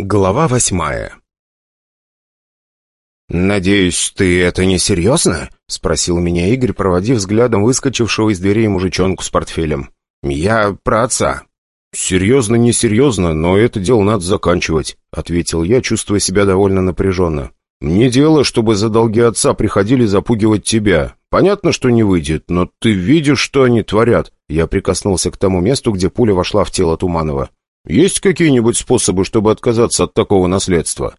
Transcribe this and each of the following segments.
Глава восьмая «Надеюсь, ты это не серьезно?» — спросил меня Игорь, проводив взглядом выскочившего из дверей мужичонку с портфелем. «Я про отца». «Серьезно, не серьезно, но это дело надо заканчивать», — ответил я, чувствуя себя довольно напряженно. «Не дело, чтобы за долги отца приходили запугивать тебя. Понятно, что не выйдет, но ты видишь, что они творят». Я прикоснулся к тому месту, где пуля вошла в тело Туманова. Есть какие-нибудь способы, чтобы отказаться от такого наследства?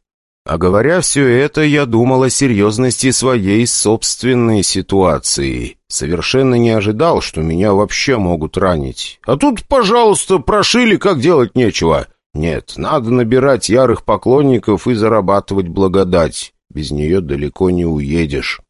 А говоря все это, я думал о серьезности своей собственной ситуации. Совершенно не ожидал, что меня вообще могут ранить. А тут, пожалуйста, прошили, как делать нечего. Нет, надо набирать ярых поклонников и зарабатывать благодать. Без нее далеко не уедешь.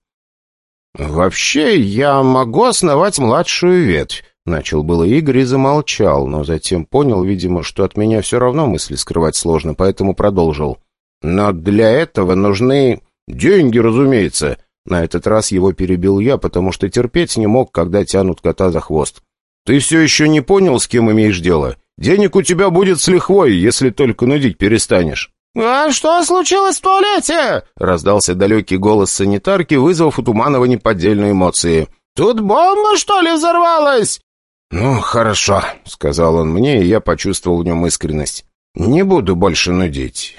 Вообще, я могу основать младшую ветвь. Начал было Игорь и замолчал, но затем понял, видимо, что от меня все равно мысли скрывать сложно, поэтому продолжил. «Но для этого нужны деньги, разумеется». На этот раз его перебил я, потому что терпеть не мог, когда тянут кота за хвост. «Ты все еще не понял, с кем имеешь дело? Денег у тебя будет с лихвой, если только нудить перестанешь». «А что случилось в туалете?» — раздался далекий голос санитарки, вызвав у Туманова неподдельные эмоции. «Тут бомба, что ли, взорвалась?» «Ну, хорошо», — сказал он мне, и я почувствовал в нем искренность. «Не буду больше нудить.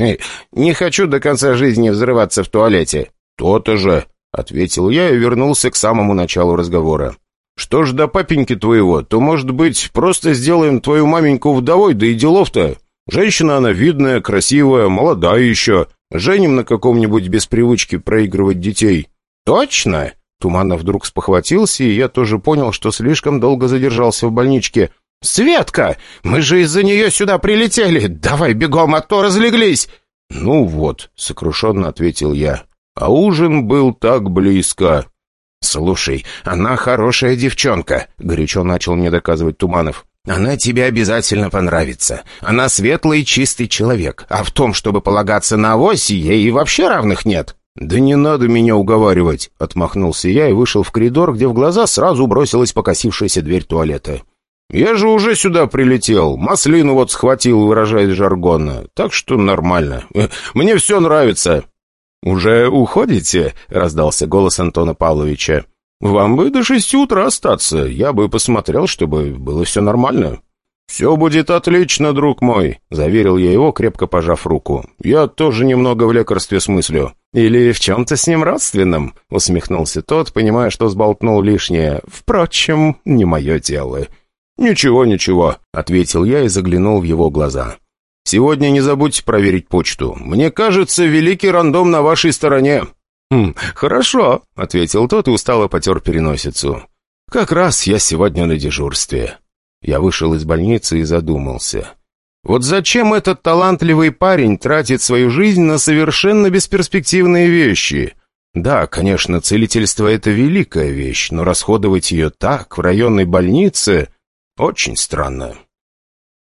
Не хочу до конца жизни взрываться в туалете». «То-то же», — ответил я и вернулся к самому началу разговора. «Что ж до папеньки твоего, то, может быть, просто сделаем твою маменьку вдовой, да и делов-то. Женщина она видная, красивая, молодая еще. Женим на каком-нибудь без привычки проигрывать детей». «Точно?» Туманов вдруг спохватился, и я тоже понял, что слишком долго задержался в больничке. «Светка! Мы же из-за нее сюда прилетели! Давай бегом, а то разлеглись!» «Ну вот», — сокрушенно ответил я. «А ужин был так близко». «Слушай, она хорошая девчонка», — горячо начал мне доказывать Туманов. «Она тебе обязательно понравится. Она светлый чистый человек, а в том, чтобы полагаться на авось, ей и вообще равных нет». «Да не надо меня уговаривать!» — отмахнулся я и вышел в коридор, где в глаза сразу бросилась покосившаяся дверь туалета. «Я же уже сюда прилетел, маслину вот схватил, выражаясь жаргонно, так что нормально. Мне все нравится». «Уже уходите?» — раздался голос Антона Павловича. «Вам бы до шести утра остаться, я бы посмотрел, чтобы было все нормально». «Все будет отлично, друг мой», — заверил я его, крепко пожав руку. «Я тоже немного в лекарстве смыслю». «Или в чем-то с ним родственном?» — усмехнулся тот, понимая, что сболтнул лишнее. «Впрочем, не мое дело». «Ничего, ничего», — ответил я и заглянул в его глаза. «Сегодня не забудьте проверить почту. Мне кажется, великий рандом на вашей стороне». «Хм, хорошо», — ответил тот и устало потер переносицу. «Как раз я сегодня на дежурстве». Я вышел из больницы и задумался. Вот зачем этот талантливый парень тратит свою жизнь на совершенно бесперспективные вещи? Да, конечно, целительство — это великая вещь, но расходовать ее так, в районной больнице, очень странно.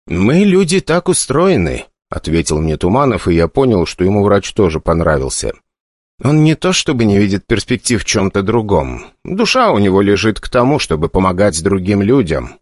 «Мы, люди, так устроены», — ответил мне Туманов, и я понял, что ему врач тоже понравился. Он не то чтобы не видит перспектив в чем-то другом. Душа у него лежит к тому, чтобы помогать другим людям.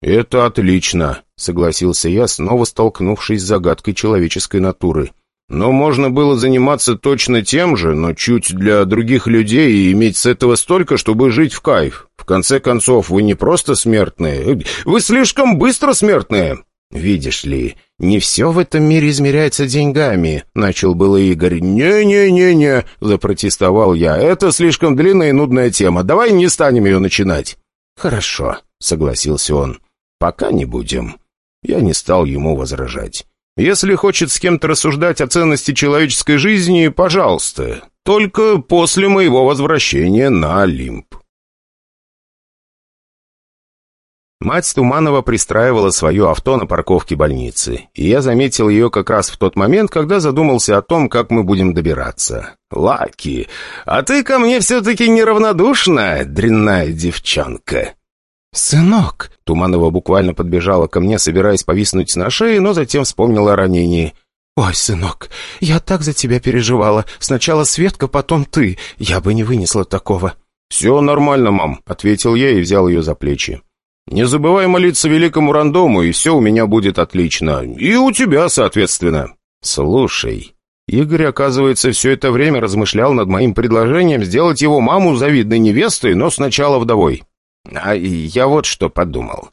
«Это отлично», — согласился я, снова столкнувшись с загадкой человеческой натуры. «Но можно было заниматься точно тем же, но чуть для других людей и иметь с этого столько, чтобы жить в кайф. В конце концов, вы не просто смертные, вы слишком быстро смертные». «Видишь ли, не все в этом мире измеряется деньгами», — начал было Игорь. «Не-не-не-не», — запротестовал я, — «это слишком длинная и нудная тема. Давай не станем ее начинать». «Хорошо», — согласился он. «Пока не будем». Я не стал ему возражать. «Если хочет с кем-то рассуждать о ценности человеческой жизни, пожалуйста. Только после моего возвращения на Олимп». Мать Туманова пристраивала свое авто на парковке больницы, и я заметил ее как раз в тот момент, когда задумался о том, как мы будем добираться. «Лаки, а ты ко мне все-таки неравнодушна, дрянная девчонка!» «Сынок!» Туманова буквально подбежала ко мне, собираясь повиснуть на шее, но затем вспомнила о ранении. «Ой, сынок, я так за тебя переживала. Сначала Светка, потом ты. Я бы не вынесла такого». «Все нормально, мам», — ответил я и взял ее за плечи. «Не забывай молиться великому рандому, и все у меня будет отлично. И у тебя, соответственно». «Слушай, Игорь, оказывается, все это время размышлял над моим предложением сделать его маму завидной невестой, но сначала вдовой. А я вот что подумал.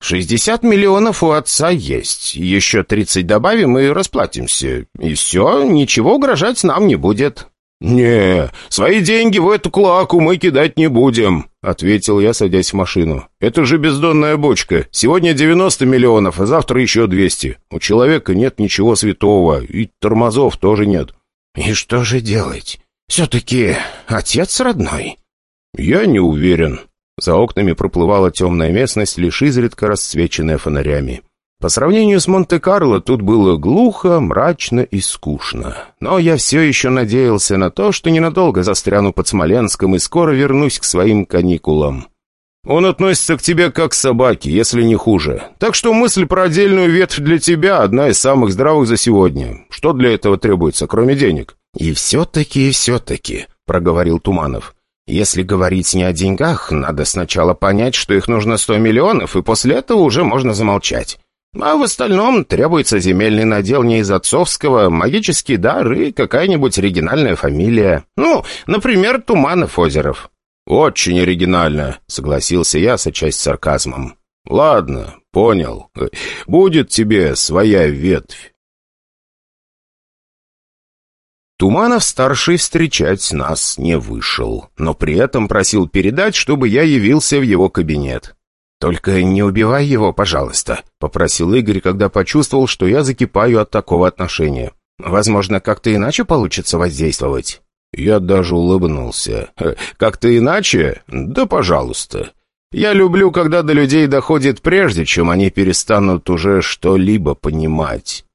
«Шестьдесят миллионов у отца есть. Еще тридцать добавим и расплатимся. И все, ничего угрожать нам не будет». «Не, свои деньги в эту клаку мы кидать не будем», — ответил я, садясь в машину. «Это же бездонная бочка. Сегодня девяносто миллионов, а завтра еще двести. У человека нет ничего святого, и тормозов тоже нет». «И что же делать? Все-таки отец родной?» «Я не уверен. За окнами проплывала темная местность, лишь изредка расцвеченная фонарями. По сравнению с Монте-Карло тут было глухо, мрачно и скучно. Но я все еще надеялся на то, что ненадолго застряну под Смоленском и скоро вернусь к своим каникулам. Он относится к тебе как к собаке, если не хуже. Так что мысль про отдельную ветвь для тебя одна из самых здравых за сегодня. Что для этого требуется, кроме денег? «И все-таки, и все-таки», — проговорил Туманов. Если говорить не о деньгах, надо сначала понять, что их нужно сто миллионов, и после этого уже можно замолчать. А в остальном требуется земельный надел не из отцовского, магический дар и какая-нибудь оригинальная фамилия. Ну, например, Туманов-Озеров. «Очень оригинально», — согласился я, сочась сарказмом. «Ладно, понял. Будет тебе своя ветвь». Туманов-старший встречать нас не вышел, но при этом просил передать, чтобы я явился в его кабинет. «Только не убивай его, пожалуйста», — попросил Игорь, когда почувствовал, что я закипаю от такого отношения. «Возможно, как-то иначе получится воздействовать». Я даже улыбнулся. «Как-то иначе? Да пожалуйста. Я люблю, когда до людей доходит прежде, чем они перестанут уже что-либо понимать».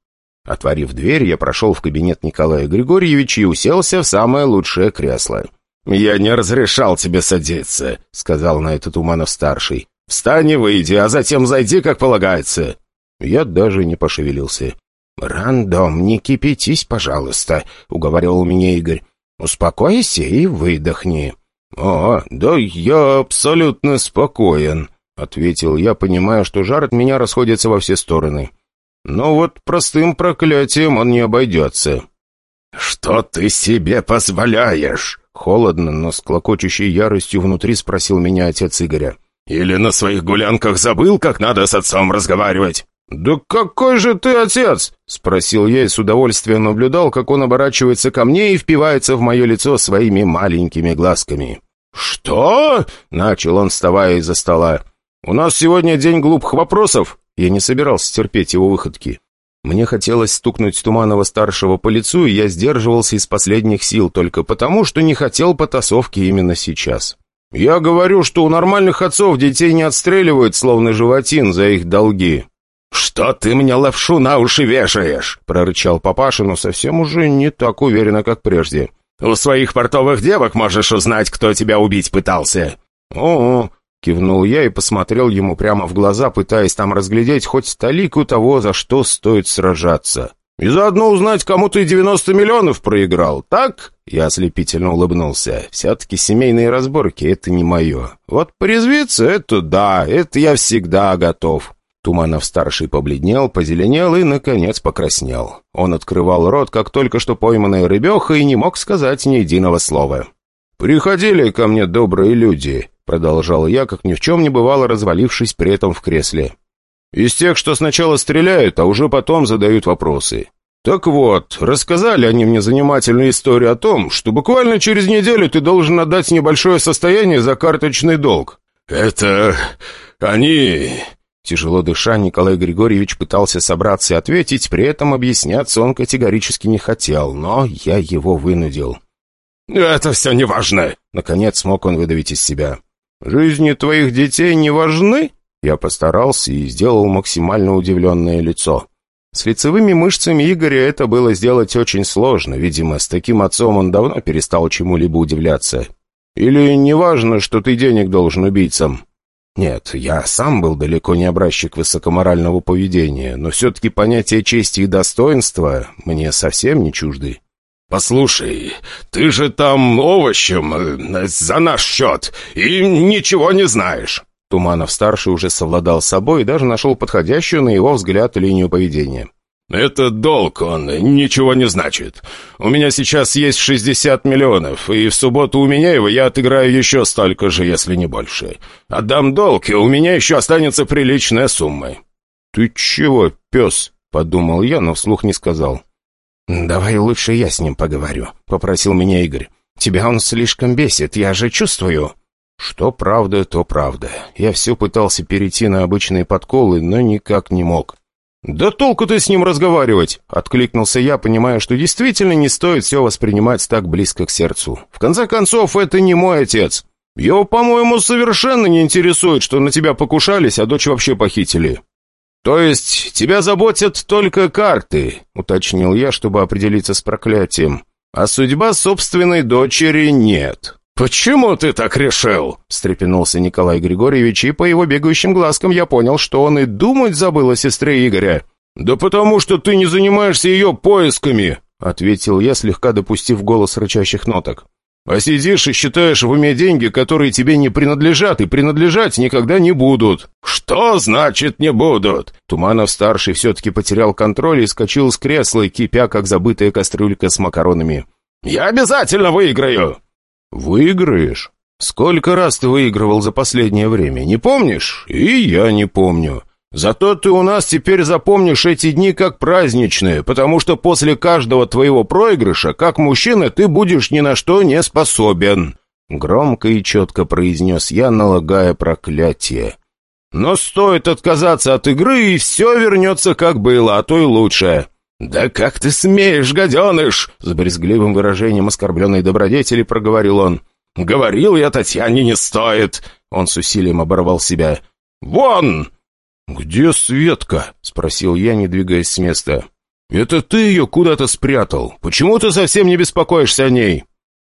Отворив дверь, я прошел в кабинет Николая Григорьевича и уселся в самое лучшее кресло. «Я не разрешал тебе садиться», — сказал на это Туманов-старший. «Встань и выйди, а затем зайди, как полагается». Я даже не пошевелился. «Рандом, не кипятись, пожалуйста», — уговаривал меня Игорь. «Успокойся и выдохни». «А, да я абсолютно спокоен», — ответил я, понимая, что жар от меня расходится во все стороны. Но вот простым проклятием он не обойдется. «Что ты себе позволяешь?» Холодно, но с клокочущей яростью внутри спросил меня отец Игоря. «Или на своих гулянках забыл, как надо с отцом разговаривать?» «Да какой же ты отец?» — спросил я и с удовольствием наблюдал, как он оборачивается ко мне и впивается в мое лицо своими маленькими глазками. «Что?» — начал он, вставая из-за стола. «У нас сегодня день глупых вопросов. Я не собирался терпеть его выходки. Мне хотелось стукнуть Туманова-старшего по лицу, и я сдерживался из последних сил только потому, что не хотел потасовки именно сейчас. «Я говорю, что у нормальных отцов детей не отстреливают, словно животин, за их долги». «Что ты мне лапшу на уши вешаешь?» — прорычал папаша, но совсем уже не так уверенно, как прежде. «У своих портовых девок можешь узнать, кто тебя убить пытался». «О-о, Кивнул я и посмотрел ему прямо в глаза, пытаясь там разглядеть хоть талику того, за что стоит сражаться. «И заодно узнать, кому ты 90 миллионов проиграл, так?» Я ослепительно улыбнулся. «Все-таки семейные разборки — это не мое. Вот порезвиться — это да, это я всегда готов». Туманов-старший побледнел, позеленел и, наконец, покраснел. Он открывал рот, как только что пойманная рыбеха, и не мог сказать ни единого слова. «Приходили ко мне добрые люди», — продолжал я, как ни в чем не бывало, развалившись при этом в кресле. «Из тех, что сначала стреляют, а уже потом задают вопросы. Так вот, рассказали они мне занимательную историю о том, что буквально через неделю ты должен отдать небольшое состояние за карточный долг». «Это... они...» Тяжело дыша, Николай Григорьевич пытался собраться и ответить, при этом объясняться он категорически не хотел, но я его вынудил. «Это все неважно!» Наконец смог он выдавить из себя. «Жизни твоих детей не важны?» Я постарался и сделал максимально удивленное лицо. С лицевыми мышцами Игоря это было сделать очень сложно. Видимо, с таким отцом он давно перестал чему-либо удивляться. «Или не важно, что ты денег должен убийцам?» Нет, я сам был далеко не образчик высокоморального поведения, но все-таки понятие чести и достоинства мне совсем не чужды. «Послушай, ты же там овощем э, за наш счет и ничего не знаешь». Туманов-старший уже совладал с собой и даже нашел подходящую, на его взгляд, линию поведения. «Этот долг, он ничего не значит. У меня сейчас есть 60 миллионов, и в субботу у меня его я отыграю еще столько же, если не больше. Отдам долг, и у меня еще останется приличная сумма». «Ты чего, пес?» — подумал я, но вслух не сказал. «Давай лучше я с ним поговорю», — попросил меня Игорь. «Тебя он слишком бесит, я же чувствую». Что правда, то правда. Я все пытался перейти на обычные подколы, но никак не мог. «Да толку-то с ним разговаривать!» — откликнулся я, понимая, что действительно не стоит все воспринимать так близко к сердцу. «В конце концов, это не мой отец. Его, по-моему, совершенно не интересует, что на тебя покушались, а дочь вообще похитили». «То есть тебя заботят только карты?» — уточнил я, чтобы определиться с проклятием. «А судьба собственной дочери нет». «Почему ты так решил?» — встрепенулся Николай Григорьевич, и по его бегающим глазкам я понял, что он и думать забыл о сестре Игоря. «Да потому что ты не занимаешься ее поисками», — ответил я, слегка допустив голос рычащих ноток. «А сидишь и считаешь в уме деньги, которые тебе не принадлежат и принадлежать никогда не будут». «Что значит «не будут»?» Туманов-старший все-таки потерял контроль и скочил с кресла, кипя, как забытая кастрюлька с макаронами. «Я обязательно выиграю!» «Выиграешь? Сколько раз ты выигрывал за последнее время, не помнишь? И я не помню. Зато ты у нас теперь запомнишь эти дни как праздничные, потому что после каждого твоего проигрыша, как мужчина, ты будешь ни на что не способен». Громко и четко произнес я, налагая проклятие. «Но стоит отказаться от игры, и все вернется как было, а то и лучше. «Да как ты смеешь, гаденыш!» С брезгливым выражением оскорбленной добродетели проговорил он. «Говорил я Татьяне, не стоит!» Он с усилием оборвал себя. «Вон!» «Где Светка?» — спросил я, не двигаясь с места. «Это ты ее куда-то спрятал. Почему ты совсем не беспокоишься о ней?»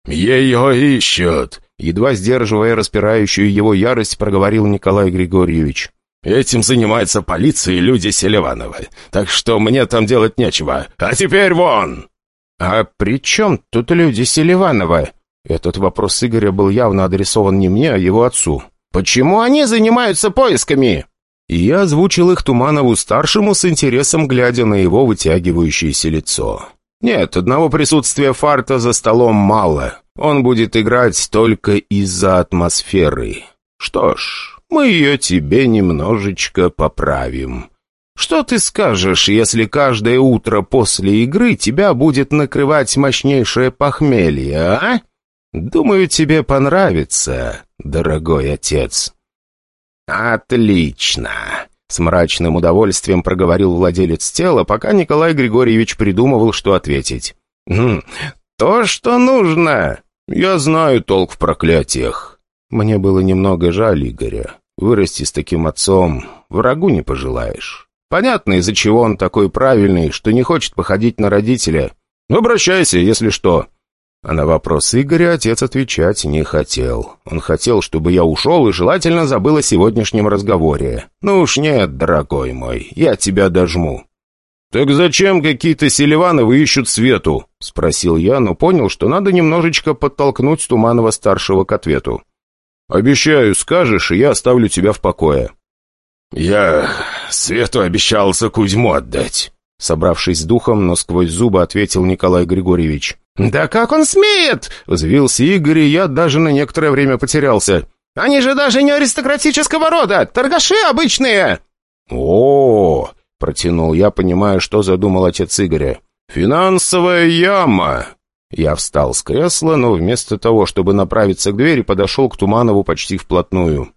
«Ее ищут!» Едва сдерживая распирающую его ярость, проговорил Николай Григорьевич. Этим занимается полиция и люди Селиванова. Так что мне там делать нечего. А теперь вон!» «А при чем тут люди Селиванова?» Этот вопрос Игоря был явно адресован не мне, а его отцу. «Почему они занимаются поисками?» И я озвучил их Туманову-старшему с интересом, глядя на его вытягивающееся лицо. «Нет, одного присутствия фарта за столом мало. Он будет играть только из-за атмосферы. Что ж, мы ее тебе немножечко поправим. Что ты скажешь, если каждое утро после игры тебя будет накрывать мощнейшее похмелье, а? Думаю, тебе понравится, дорогой отец». «Отлично!» — с мрачным удовольствием проговорил владелец тела, пока Николай Григорьевич придумывал, что ответить. «Хм, то, что нужно. Я знаю толк в проклятиях». Мне было немного жаль Игоря. Вырасти с таким отцом врагу не пожелаешь. Понятно, из-за чего он такой правильный, что не хочет походить на родителя. Ну, обращайся, если что. А на вопрос Игоря отец отвечать не хотел. Он хотел, чтобы я ушел и желательно забыл о сегодняшнем разговоре. Ну уж нет, дорогой мой, я тебя дожму. «Так зачем какие-то Селивановы ищут Свету?» — спросил я, но понял, что надо немножечко подтолкнуть Туманова-старшего к ответу. «Обещаю, скажешь, и я оставлю тебя в покое». «Я Свету обещался Кузьму отдать», — собравшись с духом, но сквозь зубы ответил Николай Григорьевич. «Да как он смеет!» — взвился Игорь, и я даже на некоторое время потерялся. «Они же даже не аристократического рода, торгаши обычные!» «О-о-о!» — протянул я, понимая, что задумал отец Игоря. «Финансовая яма! Я встал с кресла, но вместо того, чтобы направиться к двери, подошел к Туманову почти вплотную.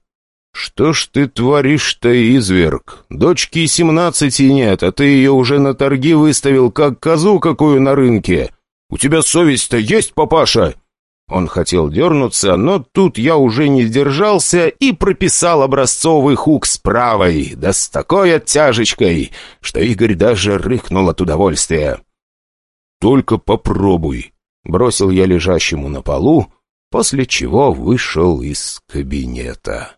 «Что ж ты творишь-то, изверг? Дочки семнадцати нет, а ты ее уже на торги выставил, как козу какую на рынке. У тебя совесть-то есть, папаша?» Он хотел дернуться, но тут я уже не сдержался и прописал образцовый хук с правой, да с такой оттяжечкой, что Игорь даже рыкнул от удовольствия. «Только попробуй», Бросил я лежащему на полу, после чего вышел из кабинета.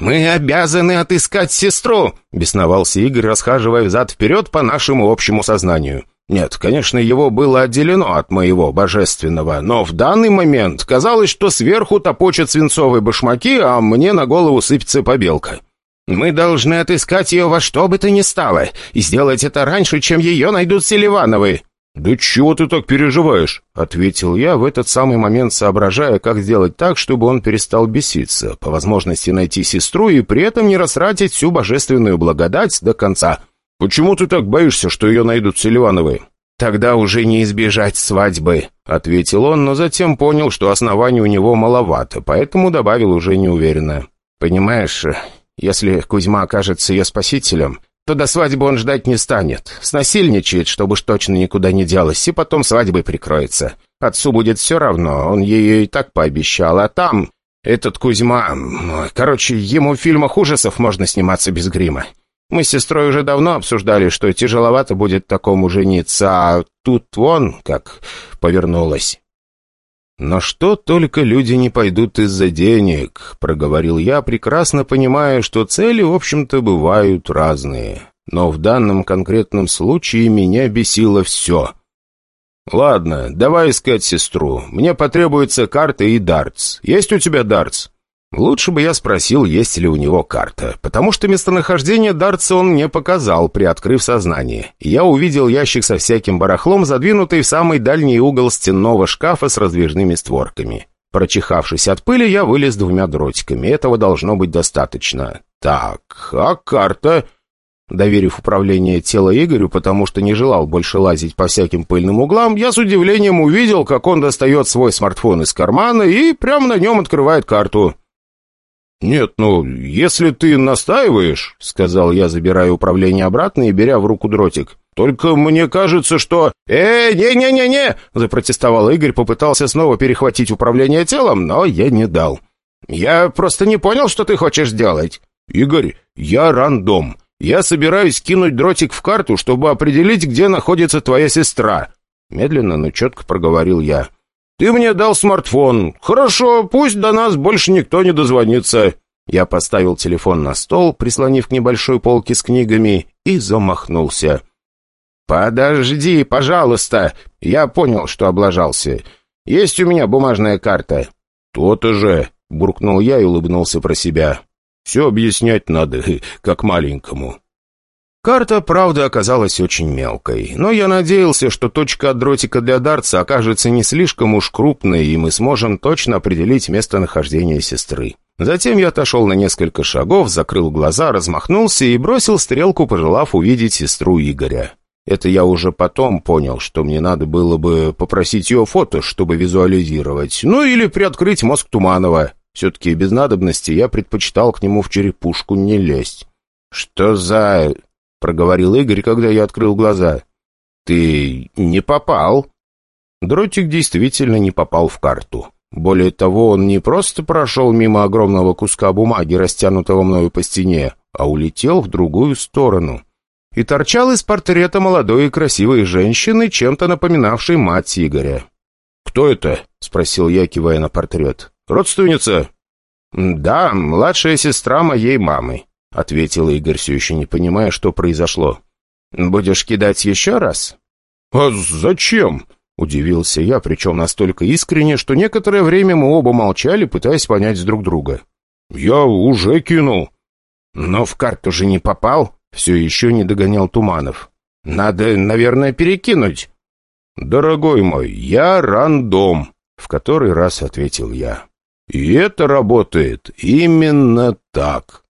«Мы обязаны отыскать сестру!» — бесновался Игорь, расхаживая взад-вперед по нашему общему сознанию. Нет, конечно, его было отделено от моего божественного, но в данный момент казалось, что сверху топочат свинцовые башмаки, а мне на голову сыпется побелка. Мы должны отыскать ее во что бы то ни стало, и сделать это раньше, чем ее найдут Селивановы». «Да чего ты так переживаешь?» — ответил я, в этот самый момент соображая, как сделать так, чтобы он перестал беситься, по возможности найти сестру и при этом не растратить всю божественную благодать до конца. «Почему ты так боишься, что ее найдут Селивановы?» «Тогда уже не избежать свадьбы», — ответил он, но затем понял, что оснований у него маловато, поэтому добавил уже неуверенно. «Понимаешь, если Кузьма окажется ее спасителем, то до свадьбы он ждать не станет. Снасильничает, чтобы уж точно никуда не делось, и потом свадьбой прикроется. Отцу будет все равно, он ее и так пообещал, а там... Этот Кузьма... Короче, ему в фильмах ужасов можно сниматься без грима. Мы с сестрой уже давно обсуждали, что тяжеловато будет такому жениться, а тут вон как повернулось. «Но что только люди не пойдут из-за денег», — проговорил я, прекрасно понимая, что цели, в общем-то, бывают разные. Но в данном конкретном случае меня бесило все. «Ладно, давай искать сестру. Мне потребуется карта и дартс. Есть у тебя дартс?» Лучше бы я спросил, есть ли у него карта, потому что местонахождение Дартса он мне показал, приоткрыв сознание. Я увидел ящик со всяким барахлом, задвинутый в самый дальний угол стенного шкафа с раздвижными створками. Прочихавшись от пыли, я вылез двумя дротиками. Этого должно быть достаточно. Так, а карта... Доверив управление тела Игорю, потому что не желал больше лазить по всяким пыльным углам, я с удивлением увидел, как он достает свой смартфон из кармана и прямо на нем открывает карту. «Нет, ну, если ты настаиваешь», — сказал я, забирая управление обратно и беря в руку дротик. «Только мне кажется, что...» «Э, не-не-не-не!» — запротестовал Игорь, попытался снова перехватить управление телом, но я не дал. «Я просто не понял, что ты хочешь сделать». «Игорь, я рандом. Я собираюсь кинуть дротик в карту, чтобы определить, где находится твоя сестра». Медленно, но четко проговорил я. «Ты мне дал смартфон. Хорошо, пусть до нас больше никто не дозвонится». Я поставил телефон на стол, прислонив к небольшой полке с книгами, и замахнулся. «Подожди, пожалуйста!» Я понял, что облажался. «Есть у меня бумажная карта». «То-то же!» — буркнул я и улыбнулся про себя. «Все объяснять надо, как маленькому». Карта, правда, оказалась очень мелкой, но я надеялся, что точка от дротика для Дарца окажется не слишком уж крупной, и мы сможем точно определить местонахождение сестры. Затем я отошел на несколько шагов, закрыл глаза, размахнулся и бросил стрелку, пожелав увидеть сестру Игоря. Это я уже потом понял, что мне надо было бы попросить ее фото, чтобы визуализировать, ну или приоткрыть мозг Туманова. Все-таки без надобности я предпочитал к нему в черепушку не лезть. «Что за...» — проговорил Игорь, когда я открыл глаза. «Ты не попал?» Дротик действительно не попал в карту. Более того, он не просто прошел мимо огромного куска бумаги, растянутого мною по стене, а улетел в другую сторону. И торчал из портрета молодой и красивой женщины, чем-то напоминавшей мать Игоря. «Кто это?» — спросил я, кивая на портрет. «Родственница?» «Да, младшая сестра моей мамы», — ответил Игорь, все еще не понимая, что произошло. «Будешь кидать еще раз?» «А зачем?» — удивился я, причем настолько искренне, что некоторое время мы оба молчали, пытаясь понять друг друга. «Я уже кинул». «Но в карту же не попал?» — все еще не догонял Туманов. «Надо, наверное, перекинуть». «Дорогой мой, я рандом», — в который раз ответил я. «И это работает именно так».